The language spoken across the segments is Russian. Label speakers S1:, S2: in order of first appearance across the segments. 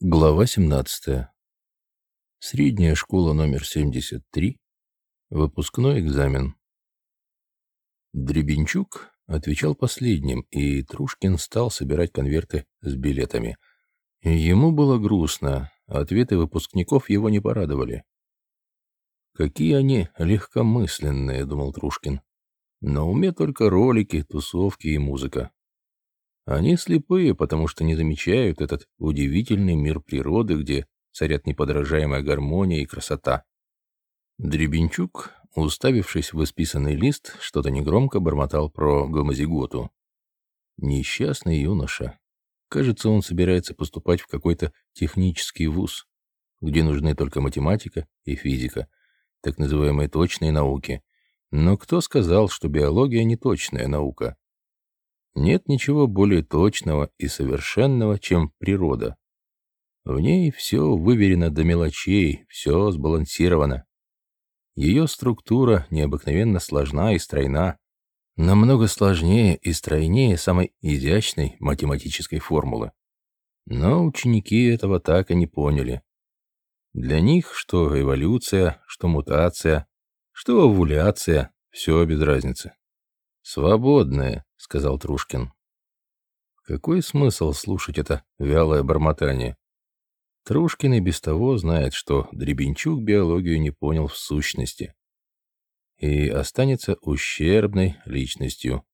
S1: Глава 17. Средняя школа номер 73. Выпускной экзамен. Дребенчук отвечал последним, и Трушкин стал собирать конверты с билетами. Ему было грустно, ответы выпускников его не порадовали. «Какие они легкомысленные», — думал Трушкин. «На уме только ролики, тусовки и музыка. Они слепые, потому что не замечают этот удивительный мир природы, где царят неподражаемая гармония и красота. Дребенчук, уставившись в исписанный лист, что-то негромко бормотал про гомозиготу. Несчастный юноша. Кажется, он собирается поступать в какой-то технический вуз, где нужны только математика и физика, так называемые точные науки. Но кто сказал, что биология не точная наука? Нет ничего более точного и совершенного, чем природа. В ней все выверено до мелочей, все сбалансировано. Ее структура необыкновенно сложна и стройна, намного сложнее и стройнее самой изящной математической формулы. Но ученики этого так и не поняли. Для них что эволюция, что мутация, что овуляция — все без разницы. Свободное, — сказал Трушкин. Какой смысл слушать это вялое бормотание? Трушкин и без того знает, что Дребенчук биологию не понял в сущности и останется ущербной личностью.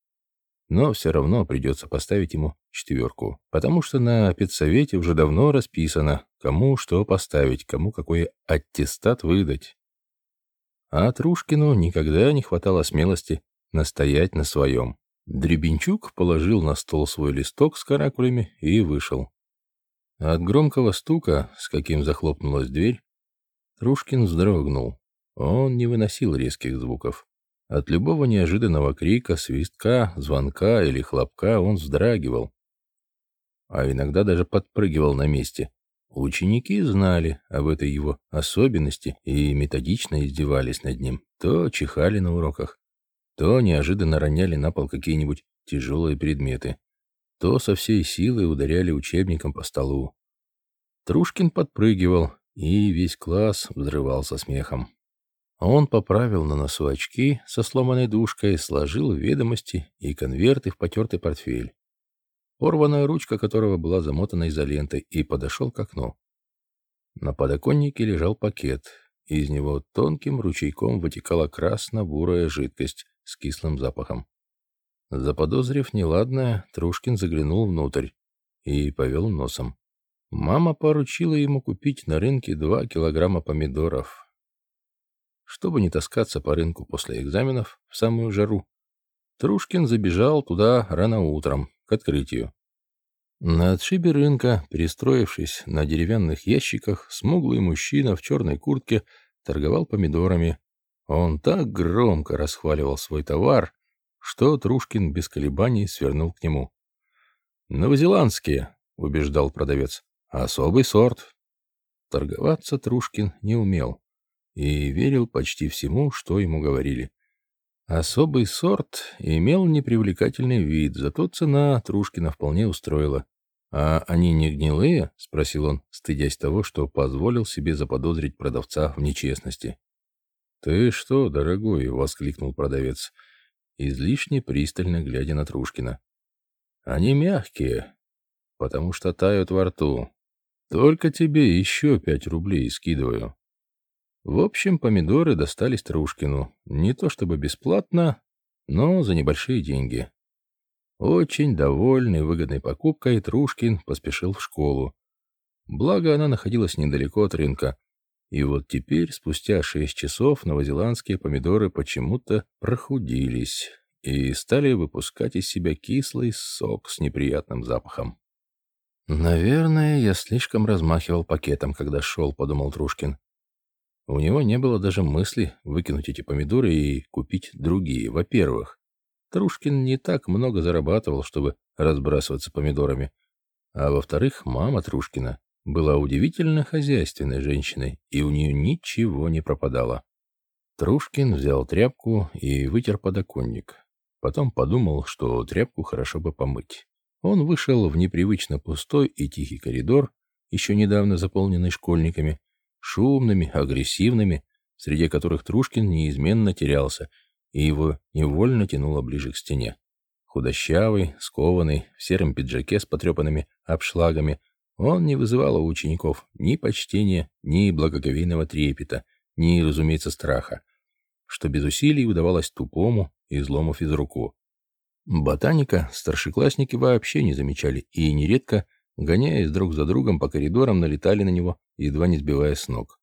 S1: Но все равно придется поставить ему четверку, потому что на педсовете уже давно расписано, кому что поставить, кому какой аттестат выдать. А Трушкину никогда не хватало смелости настоять на своем. Дребенчук положил на стол свой листок с каракулями и вышел. От громкого стука, с каким захлопнулась дверь, Трушкин вздрогнул. Он не выносил резких звуков. От любого неожиданного крика, свистка, звонка или хлопка он вздрагивал. А иногда даже подпрыгивал на месте. Ученики знали об этой его особенности и методично издевались над ним. То чихали на уроках, то неожиданно роняли на пол какие-нибудь тяжелые предметы, то со всей силы ударяли учебником по столу. Трушкин подпрыгивал, и весь класс взрывался смехом. Он поправил на носу очки со сломанной дужкой, сложил ведомости и конверты в потертый портфель, порванная ручка которого была замотана изолентой, и подошел к окну. На подоконнике лежал пакет. Из него тонким ручейком вытекала красно-бурая жидкость, с кислым запахом. Заподозрив неладное, Трушкин заглянул внутрь и повел носом. Мама поручила ему купить на рынке два килограмма помидоров. Чтобы не таскаться по рынку после экзаменов в самую жару, Трушкин забежал туда рано утром, к открытию. На отшибе рынка, перестроившись на деревянных ящиках, смуглый мужчина в черной куртке торговал помидорами, он так громко расхваливал свой товар, что Трушкин без колебаний свернул к нему. «Новозеландские», — убеждал продавец, — «особый сорт». Торговаться Трушкин не умел и верил почти всему, что ему говорили. Особый сорт имел непривлекательный вид, зато цена Трушкина вполне устроила. «А они не гнилые?» — спросил он, стыдясь того, что позволил себе заподозрить продавца в нечестности. «Ты что, дорогой?» — воскликнул продавец, излишне пристально глядя на Трушкина. «Они мягкие, потому что тают во рту. Только тебе еще пять рублей скидываю». В общем, помидоры достались Трушкину. Не то чтобы бесплатно, но за небольшие деньги. Очень довольный выгодной покупкой, Трушкин поспешил в школу. Благо, она находилась недалеко от рынка, и вот теперь, спустя шесть часов, новозеландские помидоры почему-то прохудились и стали выпускать из себя кислый сок с неприятным запахом. «Наверное, я слишком размахивал пакетом, когда шел», — подумал Трушкин. У него не было даже мысли выкинуть эти помидоры и купить другие. Во-первых, Трушкин не так много зарабатывал, чтобы разбрасываться помидорами. А во-вторых, мама Трушкина была удивительно хозяйственной женщиной, и у нее ничего не пропадало. Трушкин взял тряпку и вытер подоконник. Потом подумал, что тряпку хорошо бы помыть. Он вышел в непривычно пустой и тихий коридор еще недавно заполненный школьниками, шумными, агрессивными, среди которых Трушкин неизменно терялся, и его невольно тянуло ближе к стене. Худощавый, скованный, в сером пиджаке с потрепанными обшлагами, он не вызывал у учеников ни почтения, ни благоговейного трепета, ни, разумеется, страха, что без усилий удавалось тупому и злому физруку. Ботаника старшеклассники вообще не замечали и нередко, гоняясь друг за другом по коридорам, налетали на него, едва не сбивая с ног.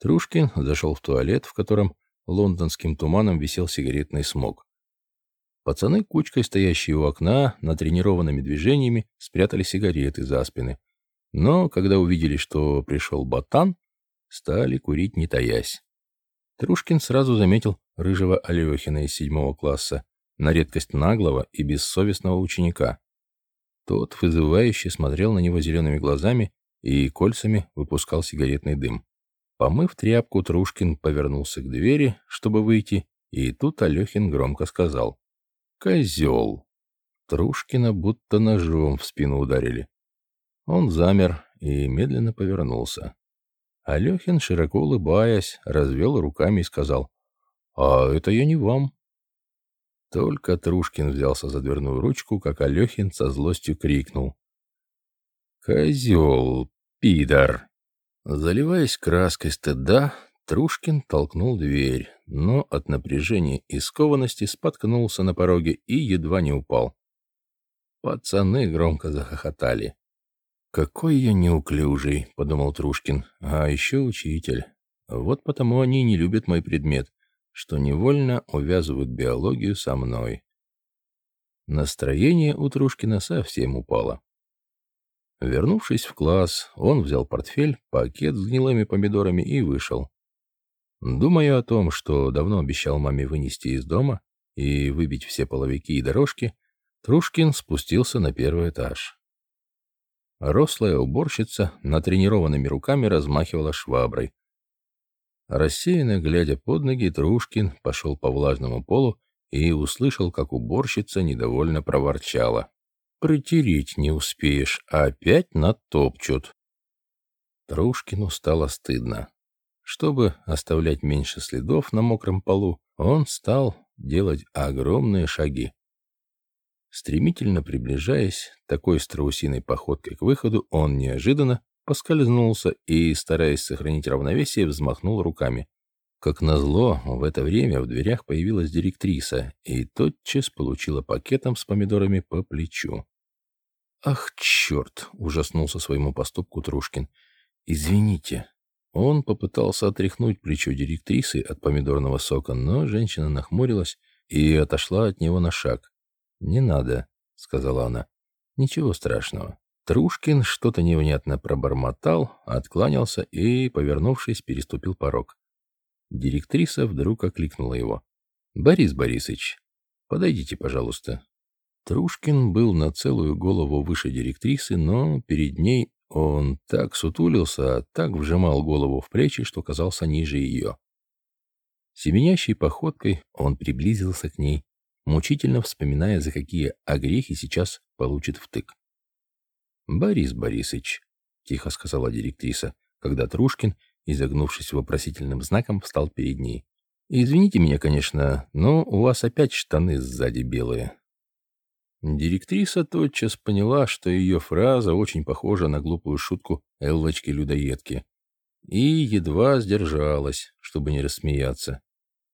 S1: Трушкин зашел в туалет, в котором лондонским туманом висел сигаретный смог. Пацаны, кучкой стоящие у окна, натренированными движениями, спрятали сигареты за спины. Но, когда увидели, что пришел ботан, стали курить не таясь. Трушкин сразу заметил рыжего Алехина из седьмого класса, на редкость наглого и бессовестного ученика. Тот вызывающе смотрел на него зелеными глазами и кольцами выпускал сигаретный дым. Помыв тряпку, Трушкин повернулся к двери, чтобы выйти, и тут Алехин громко сказал. «Козел!» Трушкина будто ножом в спину ударили. Он замер и медленно повернулся. Алехин, широко улыбаясь, развел руками и сказал. «А это я не вам». Только Трушкин взялся за дверную ручку, как Алехин со злостью крикнул. «Козел, пидор!» Заливаясь краской стыда, Трушкин толкнул дверь, но от напряжения и скованности споткнулся на пороге и едва не упал. Пацаны громко захохотали. «Какой я неуклюжий», — подумал Трушкин, — «а еще учитель. Вот потому они не любят мой предмет, что невольно увязывают биологию со мной». Настроение у Трушкина совсем упало. Вернувшись в класс, он взял портфель, пакет с гнилыми помидорами и вышел. Думая о том, что давно обещал маме вынести из дома и выбить все половики и дорожки, Трушкин спустился на первый этаж. Рослая уборщица натренированными руками размахивала шваброй. Рассеянно глядя под ноги, Трушкин пошел по влажному полу и услышал, как уборщица недовольно проворчала. Протереть не успеешь, опять натопчут. Трушкину стало стыдно. Чтобы оставлять меньше следов на мокром полу, он стал делать огромные шаги. Стремительно приближаясь такой страусиной походкой к выходу, он неожиданно поскользнулся и, стараясь сохранить равновесие, взмахнул руками. Как назло, в это время в дверях появилась директриса и тотчас получила пакетом с помидорами по плечу. «Ах, черт!» — ужаснулся своему поступку Трушкин. «Извините». Он попытался отряхнуть плечо директрисы от помидорного сока, но женщина нахмурилась и отошла от него на шаг. «Не надо», — сказала она. «Ничего страшного». Трушкин что-то невнятно пробормотал, откланялся и, повернувшись, переступил порог. Директриса вдруг окликнула его. «Борис Борисович, подойдите, пожалуйста». Трушкин был на целую голову выше директрисы, но перед ней он так сутулился, так вжимал голову в плечи, что казался ниже ее. Семенящей походкой он приблизился к ней, мучительно вспоминая, за какие огрехи сейчас получит втык. «Борис Борисович», — тихо сказала директриса, когда Трушкин изогнувшись вопросительным знаком, встал перед ней. «Извините меня, конечно, но у вас опять штаны сзади белые». Директриса тотчас поняла, что ее фраза очень похожа на глупую шутку Эллочки-людоедки, и едва сдержалась, чтобы не рассмеяться.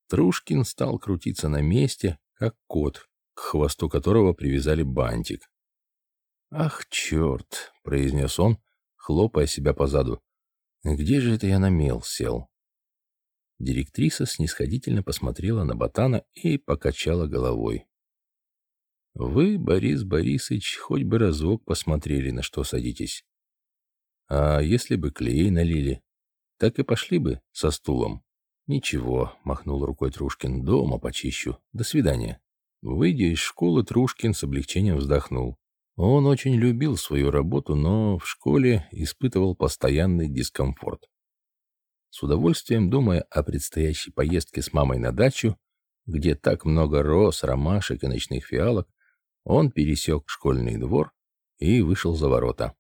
S1: Трушкин стал крутиться на месте, как кот, к хвосту которого привязали бантик. «Ах, черт!» — произнес он, хлопая себя по заду. Где же это я на мел сел? Директриса снисходительно посмотрела на ботана и покачала головой. Вы, Борис Борисович, хоть бы разок посмотрели, на что садитесь. А если бы клей налили, так и пошли бы со стулом. Ничего, махнул рукой Трушкин, дома почищу. До свидания. Выйдя из школы, Трушкин с облегчением вздохнул. Он очень любил свою работу, но в школе испытывал постоянный дискомфорт. С удовольствием думая о предстоящей поездке с мамой на дачу, где так много роз, ромашек и ночных фиалок, он пересек школьный двор и вышел за ворота.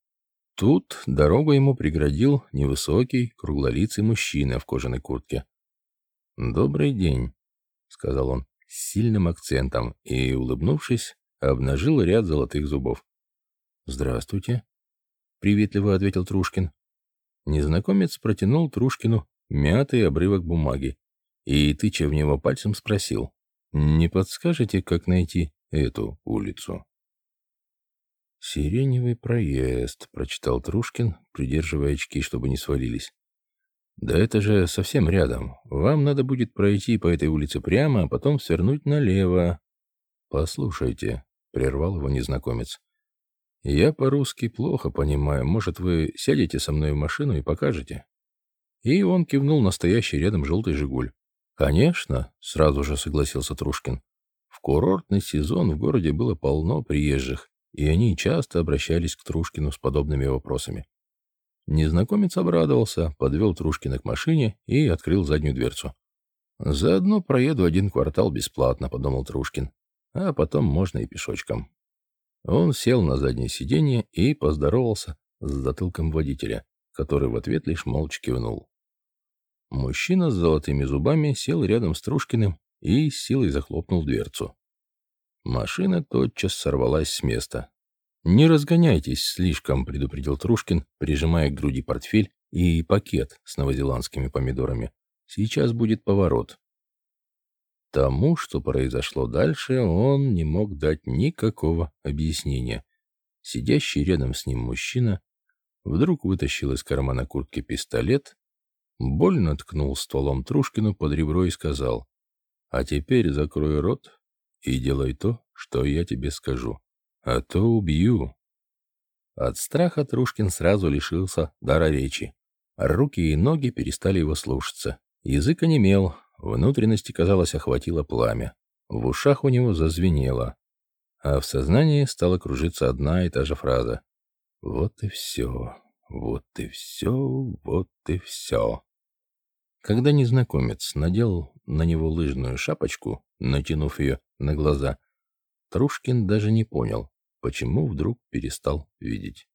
S1: Тут дорогу ему преградил невысокий, круглолицый мужчина в кожаной куртке. «Добрый день», — сказал он с сильным акцентом и, улыбнувшись, обнажил ряд золотых зубов. «Здравствуйте», — приветливо ответил Трушкин. Незнакомец протянул Трушкину мятый обрывок бумаги и, тыча в него пальцем, спросил, «Не подскажете, как найти эту улицу?» «Сиреневый проезд», — прочитал Трушкин, придерживая очки, чтобы не свалились. «Да это же совсем рядом. Вам надо будет пройти по этой улице прямо, а потом свернуть налево». «Послушайте», — прервал его незнакомец. «Я по-русски плохо понимаю. Может, вы сядете со мной в машину и покажете?» И он кивнул настоящий рядом желтый «Жигуль». «Конечно», — сразу же согласился Трушкин. Курортный сезон в городе было полно приезжих, и они часто обращались к Трушкину с подобными вопросами. Незнакомец обрадовался, подвел Трушкина к машине и открыл заднюю дверцу. «Заодно проеду один квартал бесплатно», — подумал Трушкин. «А потом можно и пешочком». Он сел на заднее сиденье и поздоровался с затылком водителя, который в ответ лишь молча кивнул. Мужчина с золотыми зубами сел рядом с Трушкиным и с силой захлопнул дверцу. Машина тотчас сорвалась с места. «Не разгоняйтесь слишком», — предупредил Трушкин, прижимая к груди портфель и пакет с новозеландскими помидорами. «Сейчас будет поворот». Тому, что произошло дальше, он не мог дать никакого объяснения. Сидящий рядом с ним мужчина вдруг вытащил из кармана куртки пистолет, больно ткнул стволом Трушкину под ребро и сказал, «А теперь закрой рот и делай то, что я тебе скажу, а то убью». От страха Трушкин сразу лишился дара речи. Руки и ноги перестали его слушаться. Язык онемел, внутренности, казалось, охватило пламя. В ушах у него зазвенело, а в сознании стала кружиться одна и та же фраза. «Вот и все, вот и все, вот и все». Когда незнакомец надел на него лыжную шапочку, натянув ее на глаза, Трушкин даже не понял, почему вдруг перестал видеть.